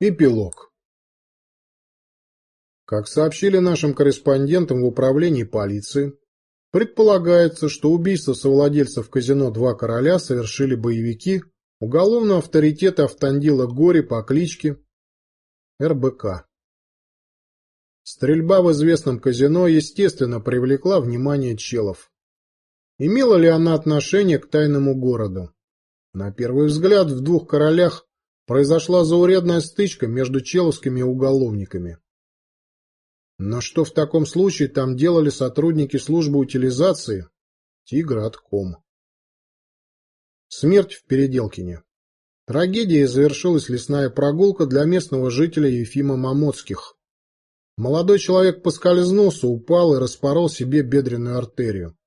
Эпилог. Как сообщили нашим корреспондентам в управлении полиции, предполагается, что убийство совладельцев казино «Два короля» совершили боевики уголовного авторитета Автандила Гори по кличке РБК. Стрельба в известном казино, естественно, привлекла внимание челов. Имела ли она отношение к тайному городу? На первый взгляд, в «Двух королях» произошла заурядная стычка между человскими уголовниками. Но что в таком случае там делали сотрудники службы утилизации? Тигратком. Смерть в Переделкине. Трагедией завершилась лесная прогулка для местного жителя Ефима Мамоцких. Молодой человек поскользнулся, упал и распорол себе бедренную артерию.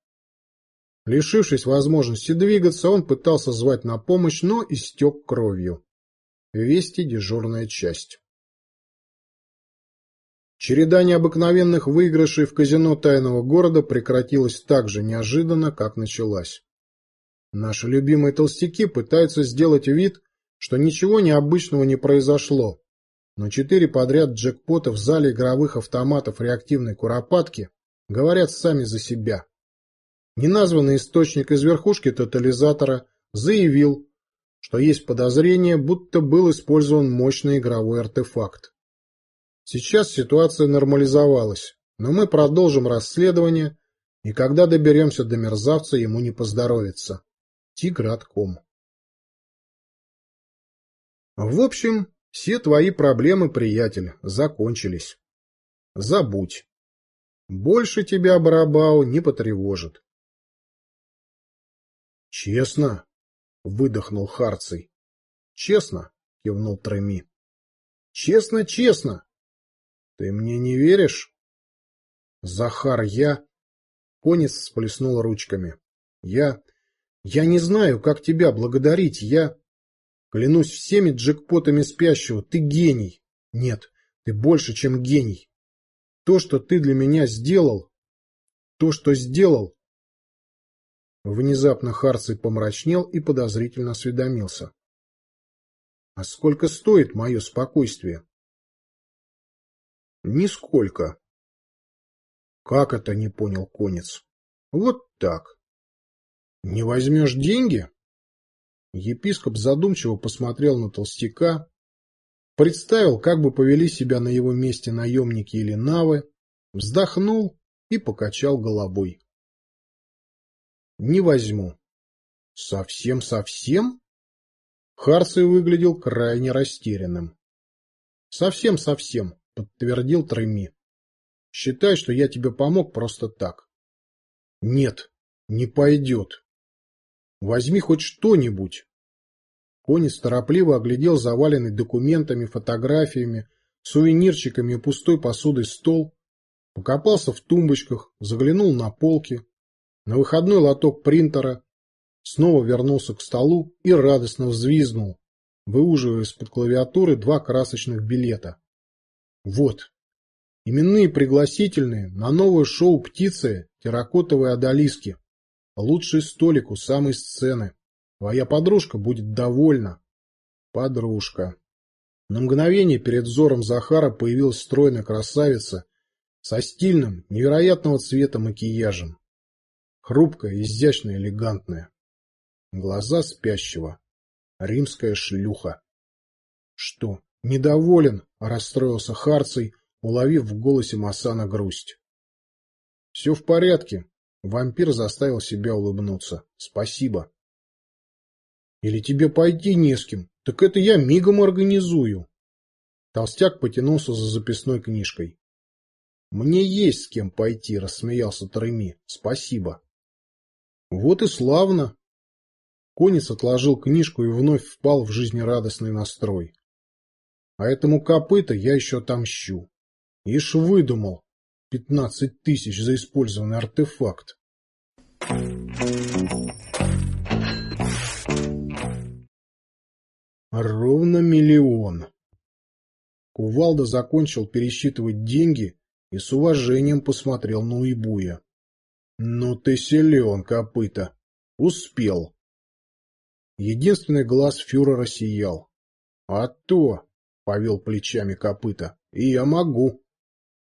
Лишившись возможности двигаться, он пытался звать на помощь, но истек кровью. Вести дежурная часть. Череда необыкновенных выигрышей в казино тайного города прекратилась так же неожиданно, как началась. Наши любимые толстяки пытаются сделать вид, что ничего необычного не произошло, но четыре подряд джекпота в зале игровых автоматов реактивной куропатки говорят сами за себя. Неназванный источник из верхушки тотализатора заявил, что есть подозрение, будто был использован мощный игровой артефакт. Сейчас ситуация нормализовалась, но мы продолжим расследование, и когда доберемся до мерзавца, ему не поздоровится. Тигратком. В общем, все твои проблемы, приятель, закончились. Забудь. Больше тебя Барабау не потревожит. Честно? — выдохнул Харций. — Честно, — кивнул Треми. — Честно, честно. Ты мне не веришь? Захар, я... Конец сплеснул ручками. Я... Я не знаю, как тебя благодарить. Я... Клянусь всеми джекпотами спящего, ты гений. Нет, ты больше, чем гений. То, что ты для меня сделал, то, что сделал, Внезапно Харций помрачнел и подозрительно осведомился. — А сколько стоит мое спокойствие? — Нисколько. — Как это, не понял конец? — Вот так. — Не возьмешь деньги? Епископ задумчиво посмотрел на толстяка, представил, как бы повели себя на его месте наемники или навы, вздохнул и покачал головой. Не возьму. Совсем-совсем? Харций выглядел крайне растерянным. Совсем-совсем, подтвердил Треми. Считай, что я тебе помог просто так. Нет, не пойдет. Возьми хоть что-нибудь. Конец торопливо оглядел заваленный документами, фотографиями, сувенирчиками и пустой посудой стол, покопался в тумбочках, заглянул на полки, на выходной лоток принтера, снова вернулся к столу и радостно взвизгнул, выуживая из-под клавиатуры два красочных билета. Вот, именные пригласительные на новое шоу «Птицы» терракотовые одолиски. Лучший столик у самой сцены. Твоя подружка будет довольна. Подружка. На мгновение перед взором Захара появилась стройная красавица со стильным, невероятного цвета макияжем. Хрупкая, изящная, элегантная. Глаза спящего. Римская шлюха. Что, недоволен? Расстроился Харций, уловив в голосе Масана грусть. Все в порядке. Вампир заставил себя улыбнуться. Спасибо. Или тебе пойти не с кем? Так это я мигом организую. Толстяк потянулся за записной книжкой. Мне есть с кем пойти, рассмеялся Треми. Спасибо. Вот и славно. Конец отложил книжку и вновь впал в жизнерадостный настрой. А этому копыта я еще отомщу. Ишь выдумал. Пятнадцать тысяч за использованный артефакт. Ровно миллион. Кувалда закончил пересчитывать деньги и с уважением посмотрел на Уйбуя. Ну ты силен, копыта. Успел. Единственный глаз фюрера сиял. А то! — повел плечами копыта. — И я могу.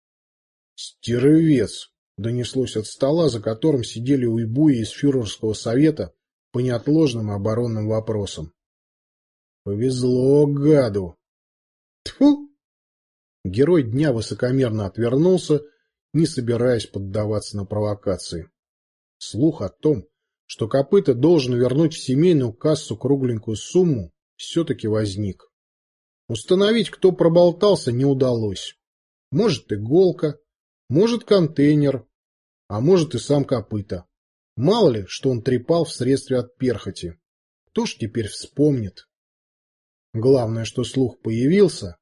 — Стервец! — донеслось от стола, за которым сидели уйбуи из фюрерского совета по неотложным оборонным вопросам. — Повезло гаду! Тьфу! Герой дня высокомерно отвернулся, не собираясь поддаваться на провокации. Слух о том, что копыта должен вернуть в семейную кассу кругленькую сумму, все-таки возник. Установить, кто проболтался, не удалось. Может, иголка, может, контейнер, а может и сам копыта. Мало ли, что он трепал в средстве от перхоти. Кто ж теперь вспомнит? Главное, что слух появился,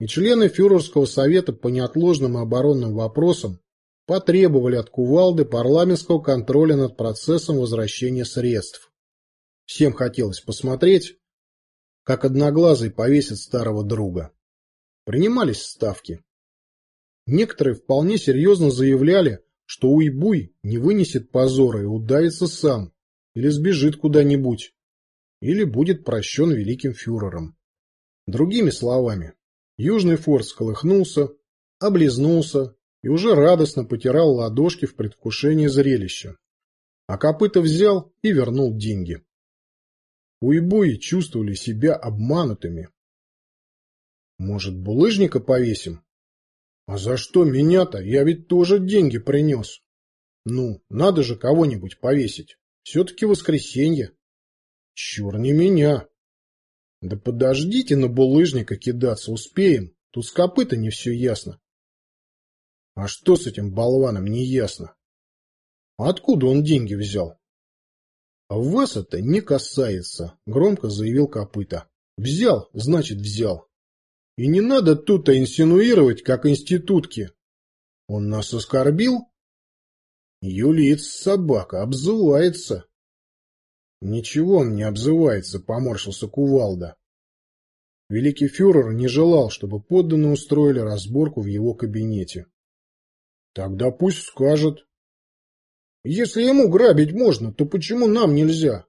и члены фюрерского совета по неотложным оборонным вопросам потребовали от кувалды парламентского контроля над процессом возвращения средств. Всем хотелось посмотреть, как одноглазый повесит старого друга. Принимались ставки. Некоторые вполне серьезно заявляли, что Уйбуй не вынесет позора и удавится сам, или сбежит куда-нибудь, или будет прощен великим фюрером. Другими словами, Южный форт сколыхнулся, облизнулся и уже радостно потирал ладошки в предвкушении зрелища. А копыта взял и вернул деньги. Уйбуи чувствовали себя обманутыми. Может, булыжника повесим? А за что меня-то? Я ведь тоже деньги принес. Ну, надо же кого-нибудь повесить. Все-таки воскресенье. Чур не меня. Да подождите на булыжника кидаться, успеем. Тут с копыта не все ясно. А что с этим болваном не ясно? Откуда он деньги взял? Вас это не касается, громко заявил копыта. Взял, значит взял. И не надо тут-то инсинуировать, как институтки. Он нас оскорбил? Юлиец собака, обзывается. Ничего он не обзывается, поморщился кувалда. Великий фюрер не желал, чтобы подданные устроили разборку в его кабинете. Тогда пусть скажет. Если ему грабить можно, то почему нам нельзя?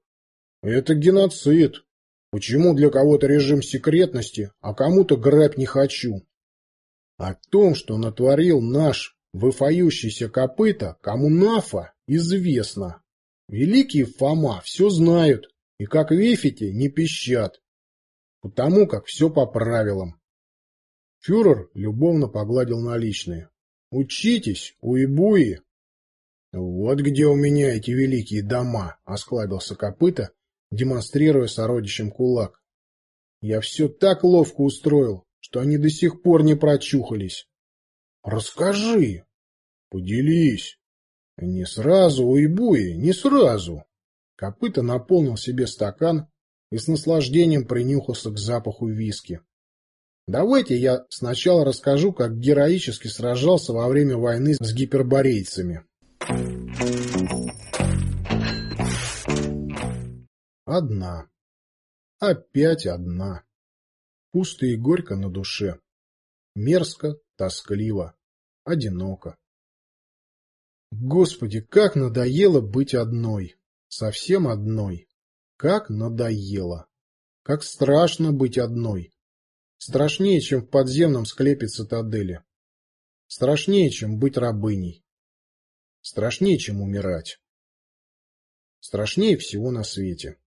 Это геноцид. Почему для кого-то режим секретности, а кому-то грабь не хочу? О том, что натворил наш выфающийся копыта, кому нафа, известно. Великие Фома все знают, и как вефите не пищат, потому как все по правилам. Фюрер любовно погладил наличные. «Учитесь, уебуи!» «Вот где у меня эти великие дома!» — осклабился копыта, демонстрируя сородичам кулак. «Я все так ловко устроил, что они до сих пор не прочухались». «Расскажи!» «Поделись!» Не сразу, уйбуи, не сразу. Копыта наполнил себе стакан и с наслаждением принюхался к запаху виски. Давайте я сначала расскажу, как героически сражался во время войны с гиперборейцами. Одна. Опять одна. Пусто и горько на душе. Мерзко, тоскливо, одиноко. Господи, как надоело быть одной. Совсем одной. Как надоело. Как страшно быть одной. Страшнее, чем в подземном склепе цитадели. Страшнее, чем быть рабыней. Страшнее, чем умирать. Страшнее всего на свете.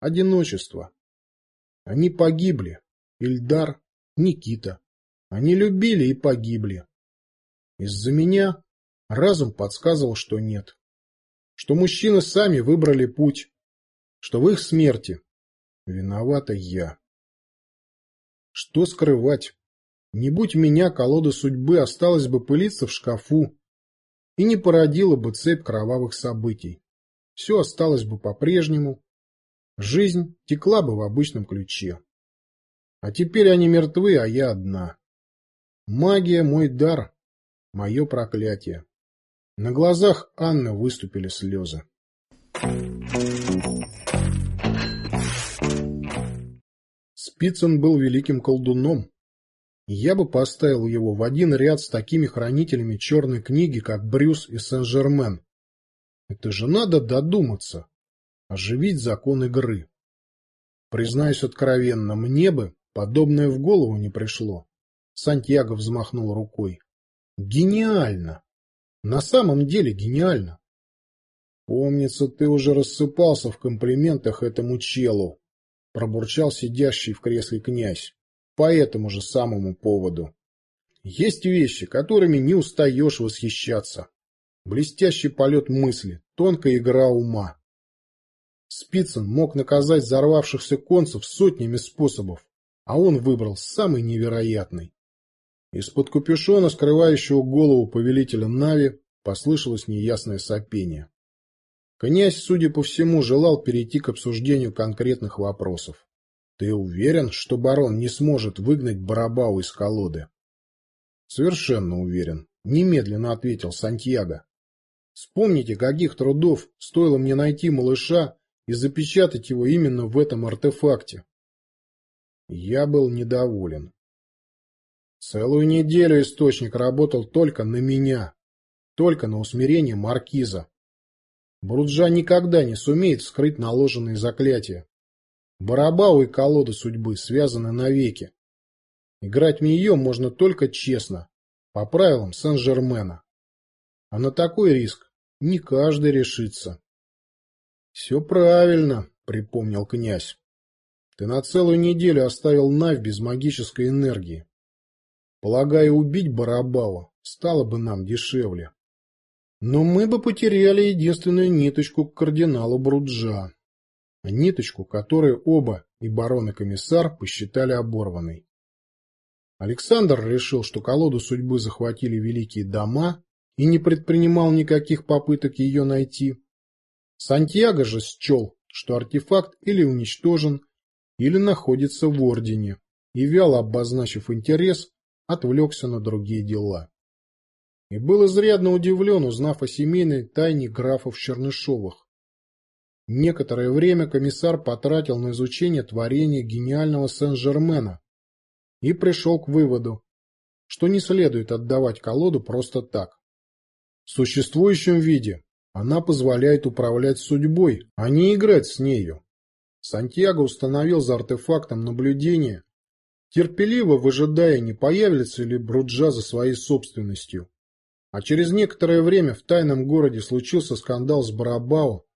Одиночество. Они погибли. Ильдар, Никита. Они любили и погибли. Из-за меня Разум подсказывал, что нет. Что мужчины сами выбрали путь. Что в их смерти виновата я. Что скрывать? Не будь меня, колода судьбы осталась бы пылиться в шкафу и не породила бы цепь кровавых событий. Все осталось бы по-прежнему. Жизнь текла бы в обычном ключе. А теперь они мертвы, а я одна. Магия — мой дар, мое проклятие. На глазах Анны выступили слезы. Спицын был великим колдуном. Я бы поставил его в один ряд с такими хранителями черной книги, как Брюс и Сен-Жермен. Это же надо додуматься, оживить закон игры. Признаюсь откровенно, мне бы, Подобное в голову не пришло. Сантьяго взмахнул рукой. Гениально! На самом деле гениально! Помнится, ты уже рассыпался в комплиментах этому челу, пробурчал сидящий в кресле князь. По этому же самому поводу. Есть вещи, которыми не устаешь восхищаться. Блестящий полет мысли, тонкая игра ума. Спицын мог наказать взорвавшихся концев сотнями способов, а он выбрал самый невероятный. Из-под капюшона, скрывающего голову повелителя Нави, послышалось неясное сопение. Князь, судя по всему, желал перейти к обсуждению конкретных вопросов. Ты уверен, что барон не сможет выгнать Барабау из колоды? Совершенно уверен, немедленно ответил Сантьяго. Вспомните, каких трудов стоило мне найти малыша и запечатать его именно в этом артефакте. Я был недоволен. Целую неделю источник работал только на меня, только на усмирение маркиза. Бруджа никогда не сумеет скрыть наложенные заклятия. Барабау и колода судьбы связаны навеки. Играть в нее можно только честно, по правилам Сен-Жермена. А на такой риск не каждый решится. — Все правильно, — припомнил князь. Ты на целую неделю оставил Навь без магической энергии. Полагаю, убить Барабава стало бы нам дешевле. Но мы бы потеряли единственную ниточку к кардиналу Бруджа. Ниточку, которую оба, и барон и комиссар, посчитали оборванной. Александр решил, что колоду судьбы захватили великие дома и не предпринимал никаких попыток ее найти. Сантьяго же счел, что артефакт или уничтожен, или находится в Ордене, и, вяло обозначив интерес, отвлекся на другие дела. И был изрядно удивлен, узнав о семейной тайне графов Чернышовых. Некоторое время комиссар потратил на изучение творения гениального Сен-Жермена и пришел к выводу, что не следует отдавать колоду просто так. В существующем виде она позволяет управлять судьбой, а не играть с нею. Сантьяго установил за артефактом наблюдение, терпеливо выжидая, не появится ли Бруджа за своей собственностью. А через некоторое время в тайном городе случился скандал с Барабао,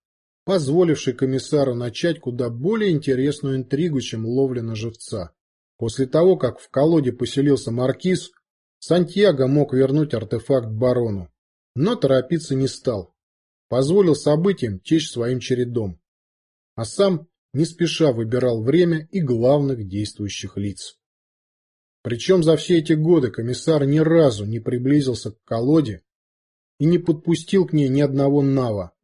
позволивший комиссару начать куда более интересную интригу, чем ловля на живца. После того, как в колоде поселился маркиз, Сантьяго мог вернуть артефакт барону, но торопиться не стал. Позволил событиям течь своим чередом. А сам не спеша выбирал время и главных действующих лиц. Причем за все эти годы комиссар ни разу не приблизился к колоде и не подпустил к ней ни одного нава,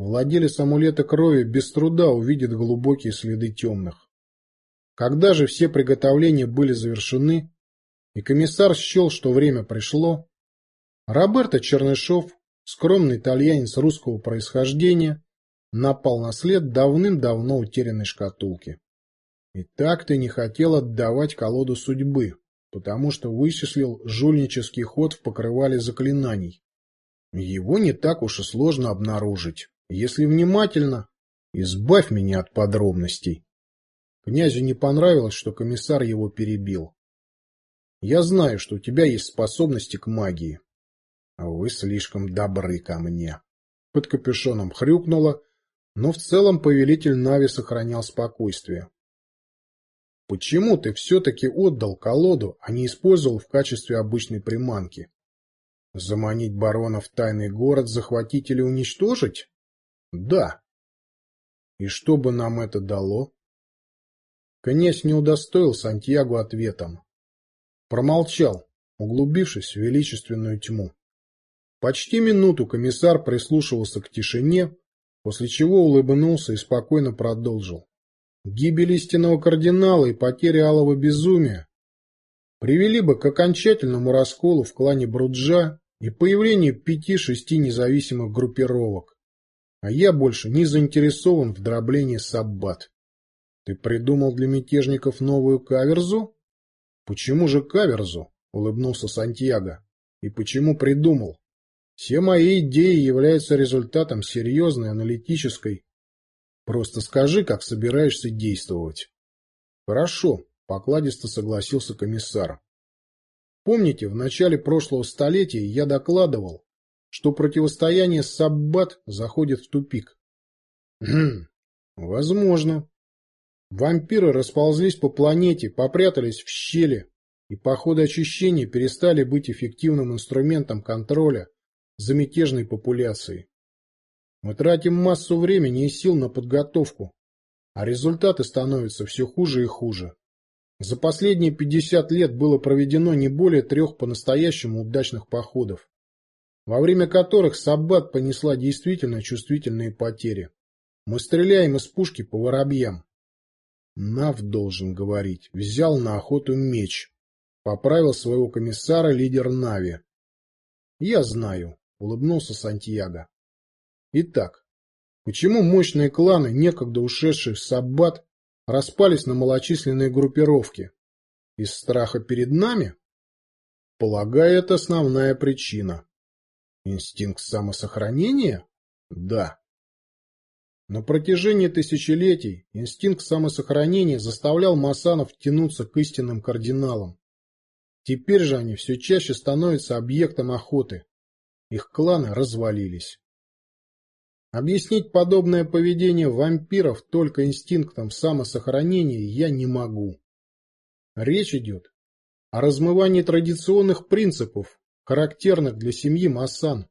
Владелец амулета крови без труда увидит глубокие следы темных. Когда же все приготовления были завершены, и комиссар счел, что время пришло, Роберто Чернышов, скромный итальянец русского происхождения, напал на след давным-давно утерянной шкатулки. И так ты не хотел отдавать колоду судьбы, потому что вычислил жульнический ход в покрывале заклинаний. Его не так уж и сложно обнаружить. Если внимательно, избавь меня от подробностей. Князю не понравилось, что комиссар его перебил. Я знаю, что у тебя есть способности к магии. А вы слишком добры ко мне. Под капюшоном хрюкнуло, но в целом повелитель Нави сохранял спокойствие. Почему ты все-таки отдал колоду, а не использовал в качестве обычной приманки? Заманить барона в тайный город, захватить или уничтожить? Да. И что бы нам это дало? Князь не удостоил Сантьяго ответом. Промолчал, углубившись в величественную тьму. Почти минуту комиссар прислушивался к тишине, после чего улыбнулся и спокойно продолжил. Гибель истинного кардинала и потеря алого безумия привели бы к окончательному расколу в клане Бруджа и появлению пяти-шести независимых группировок. А я больше не заинтересован в дроблении саббат. Ты придумал для мятежников новую каверзу? Почему же каверзу? Улыбнулся Сантьяго. И почему придумал? Все мои идеи являются результатом серьезной аналитической. Просто скажи, как собираешься действовать. Хорошо, покладисто согласился комиссар. Помните, в начале прошлого столетия я докладывал, что противостояние Саббат заходит в тупик? Хм, возможно. Вампиры расползлись по планете, попрятались в щели, и по ходу очищения перестали быть эффективным инструментом контроля за мятежной популяцией. Мы тратим массу времени и сил на подготовку, а результаты становятся все хуже и хуже. За последние 50 лет было проведено не более трех по-настоящему удачных походов, во время которых Саббат понесла действительно чувствительные потери. Мы стреляем из пушки по воробьям. Нав должен говорить. Взял на охоту меч. Поправил своего комиссара лидер Нави. Я знаю, улыбнулся Сантьяго. Итак, почему мощные кланы, некогда ушедшие в Саббат, распались на малочисленные группировки? Из страха перед нами? Полагаю, это основная причина. Инстинкт самосохранения? Да. На протяжении тысячелетий инстинкт самосохранения заставлял масанов тянуться к истинным кардиналам. Теперь же они все чаще становятся объектом охоты. Их кланы развалились. Объяснить подобное поведение вампиров только инстинктом самосохранения я не могу. Речь идет о размывании традиционных принципов, характерных для семьи Масан.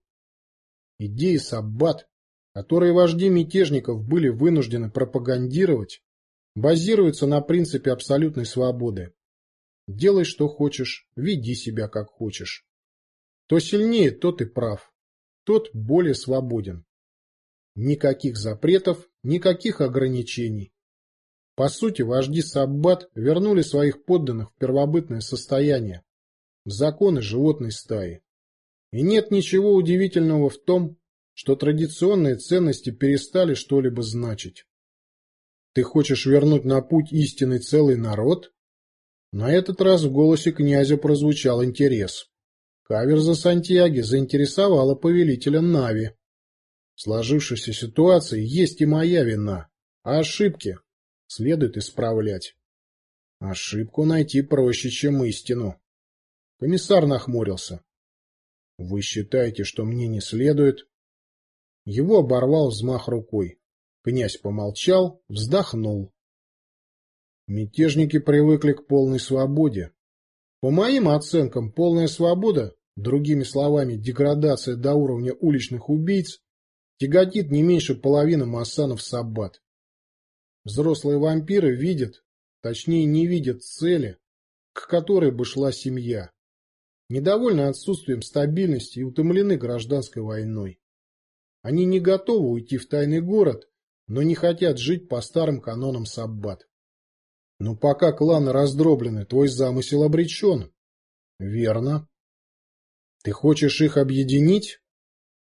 Идеи Саббат которые вожди мятежников были вынуждены пропагандировать, базируются на принципе абсолютной свободы. Делай, что хочешь, веди себя, как хочешь. Кто сильнее, тот и прав, тот более свободен. Никаких запретов, никаких ограничений. По сути, вожди Саббат вернули своих подданных в первобытное состояние, в законы животной стаи. И нет ничего удивительного в том, что традиционные ценности перестали что-либо значить. Ты хочешь вернуть на путь истинный целый народ? На этот раз в голосе князя прозвучал интерес. Каверза Сантьяги заинтересовала повелителя Нави. В сложившейся ситуации есть и моя вина, а ошибки следует исправлять. Ошибку найти проще, чем истину. Комиссар нахмурился. Вы считаете, что мне не следует? Его оборвал взмах рукой. Князь помолчал, вздохнул. Мятежники привыкли к полной свободе. По моим оценкам, полная свобода, другими словами, деградация до уровня уличных убийц, тяготит не меньше половины массанов Саббат. Взрослые вампиры видят, точнее не видят цели, к которой бы шла семья. Недовольны отсутствием стабильности и утомлены гражданской войной. Они не готовы уйти в тайный город, но не хотят жить по старым канонам Саббат. Но пока кланы раздроблены, твой замысел обречен. Верно. Ты хочешь их объединить?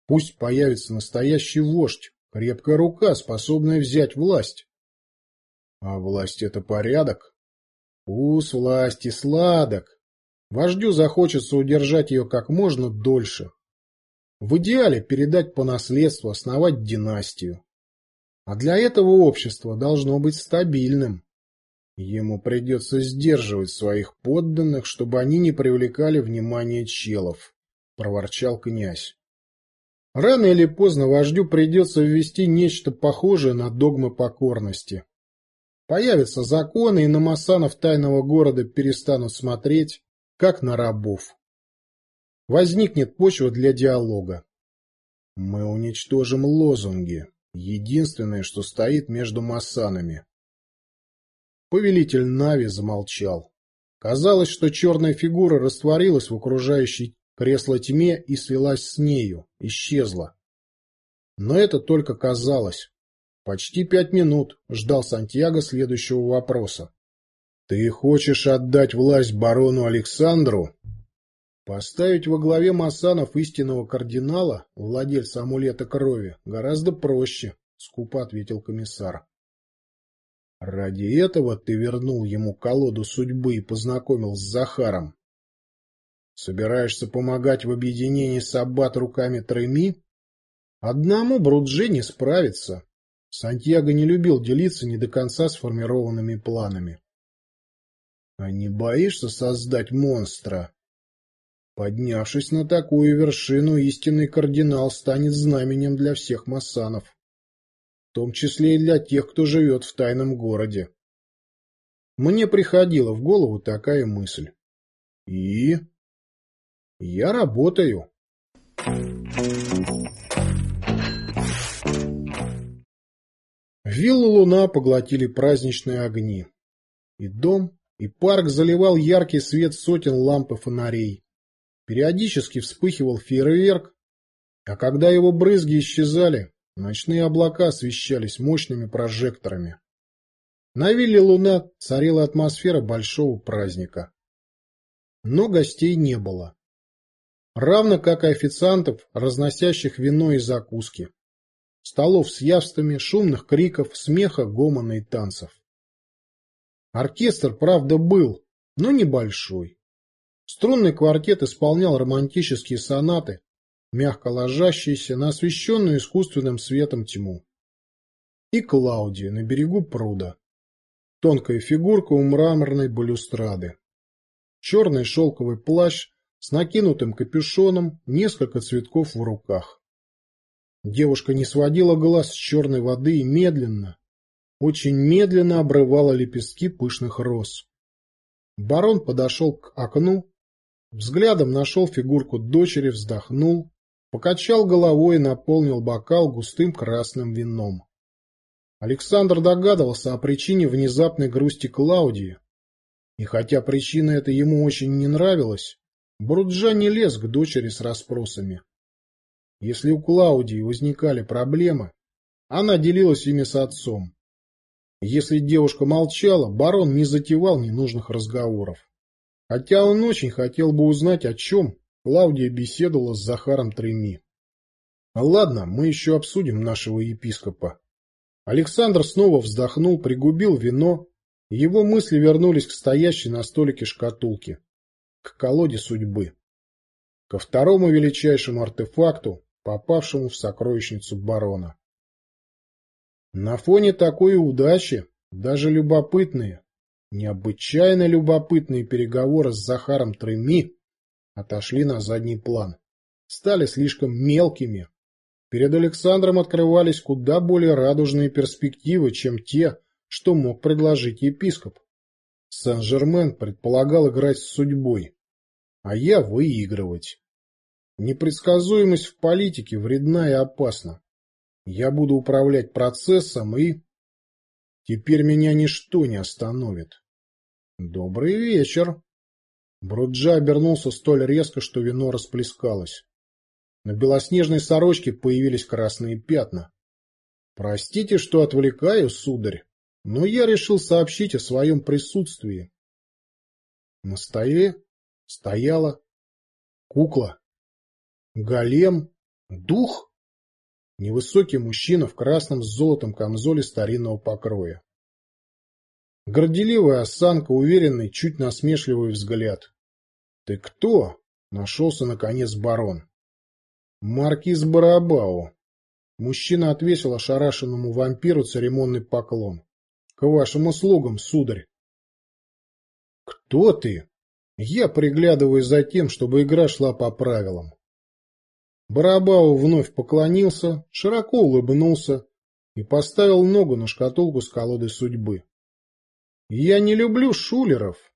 Пусть появится настоящий вождь, крепкая рука, способная взять власть. А власть — это порядок. Вкус власти сладок. Вождю захочется удержать ее как можно дольше. В идеале передать по наследству, основать династию. А для этого общество должно быть стабильным. Ему придется сдерживать своих подданных, чтобы они не привлекали внимание челов, — проворчал князь. Рано или поздно вождю придется ввести нечто похожее на догмы покорности. Появятся законы, и на масанов тайного города перестанут смотреть, как на рабов возникнет почва для диалога. Мы уничтожим лозунги, единственное, что стоит между массанами. Повелитель Нави замолчал. Казалось, что черная фигура растворилась в окружающей кресло тьме и слилась с нею, исчезла. Но это только казалось. Почти пять минут ждал Сантьяго следующего вопроса. — Ты хочешь отдать власть барону Александру? Поставить во главе Масанов истинного кардинала, владельца амулета крови, гораздо проще, — скупо ответил комиссар. Ради этого ты вернул ему колоду судьбы и познакомил с Захаром. Собираешься помогать в объединении Саббат руками Треми? Одному Брудже не справится. Сантьяго не любил делиться не до конца сформированными планами. А не боишься создать монстра? Поднявшись на такую вершину, истинный кардинал станет знаменем для всех массанов, в том числе и для тех, кто живет в тайном городе. Мне приходила в голову такая мысль. И? Я работаю. Виллу Луна поглотили праздничные огни. И дом, и парк заливал яркий свет сотен ламп и фонарей. Периодически вспыхивал фейерверк, а когда его брызги исчезали, ночные облака освещались мощными прожекторами. На вилле Луна царила атмосфера большого праздника. Но гостей не было. Равно как и официантов, разносящих вино и закуски. Столов с явствами, шумных криков, смеха, гомона и танцев. Оркестр, правда, был, но небольшой. Струнный квартет исполнял романтические сонаты, мягко ложащиеся на освещенную искусственным светом тьму. И Клаудия на берегу пруда. Тонкая фигурка у мраморной балюстрады. Черный шелковый плащ с накинутым капюшоном, несколько цветков в руках. Девушка не сводила глаз с черной воды и медленно, очень медленно обрывала лепестки пышных роз. Барон подошел к окну Взглядом нашел фигурку дочери, вздохнул, покачал головой и наполнил бокал густым красным вином. Александр догадывался о причине внезапной грусти Клаудии. И хотя причина эта ему очень не нравилась, Бруджа не лез к дочери с расспросами. Если у Клаудии возникали проблемы, она делилась ими с отцом. Если девушка молчала, барон не затевал ненужных разговоров. Хотя он очень хотел бы узнать, о чем Клаудия беседовала с Захаром Треми. Ладно, мы еще обсудим нашего епископа. Александр снова вздохнул, пригубил вино, его мысли вернулись к стоящей на столике шкатулке, к колоде судьбы, ко второму величайшему артефакту, попавшему в сокровищницу барона. На фоне такой удачи даже любопытные, Необычайно любопытные переговоры с Захаром Треми отошли на задний план. Стали слишком мелкими. Перед Александром открывались куда более радужные перспективы, чем те, что мог предложить епископ. Сен-Жермен предполагал играть с судьбой, а я выигрывать. Непредсказуемость в политике вредна и опасна. Я буду управлять процессом и... Теперь меня ничто не остановит. Добрый вечер. Бруджа обернулся столь резко, что вино расплескалось. На белоснежной сорочке появились красные пятна. Простите, что отвлекаю, сударь, но я решил сообщить о своем присутствии. На столе стояла кукла, голем, дух. Невысокий мужчина в красном с золотом камзоле старинного покроя. Горделивая осанка, уверенный, чуть насмешливый взгляд. — Ты кто? — нашелся, наконец, барон. — Маркиз Барабау. Мужчина отвесил ошарашенному вампиру церемонный поклон. — К вашим услугам, сударь. — Кто ты? Я приглядываю за тем, чтобы игра шла по правилам. Барабау вновь поклонился, широко улыбнулся и поставил ногу на шкатулку с колодой судьбы. Я не люблю шулеров,